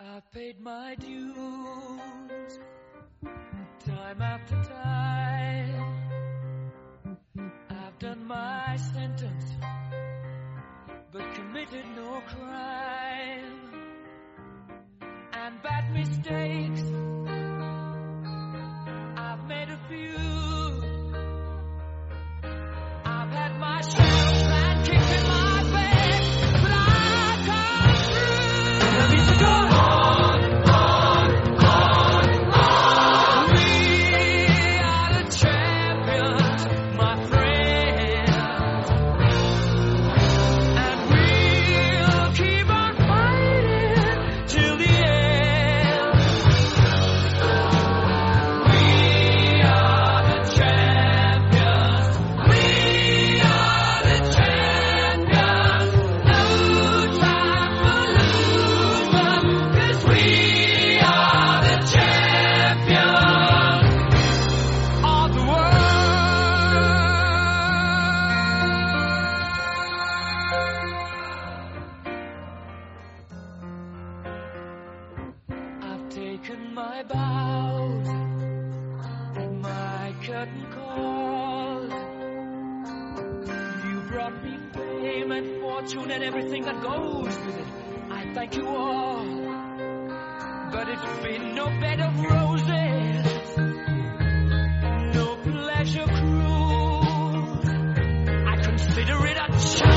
I've paid my dues time after time. I've done my sentence, but committed no crime. And bad mistakes, taken my bows and my curtain call. You brought me fame and fortune and everything that goes with it. I thank you all. But it's been no bed of roses, no pleasure cruise. I consider it a challenge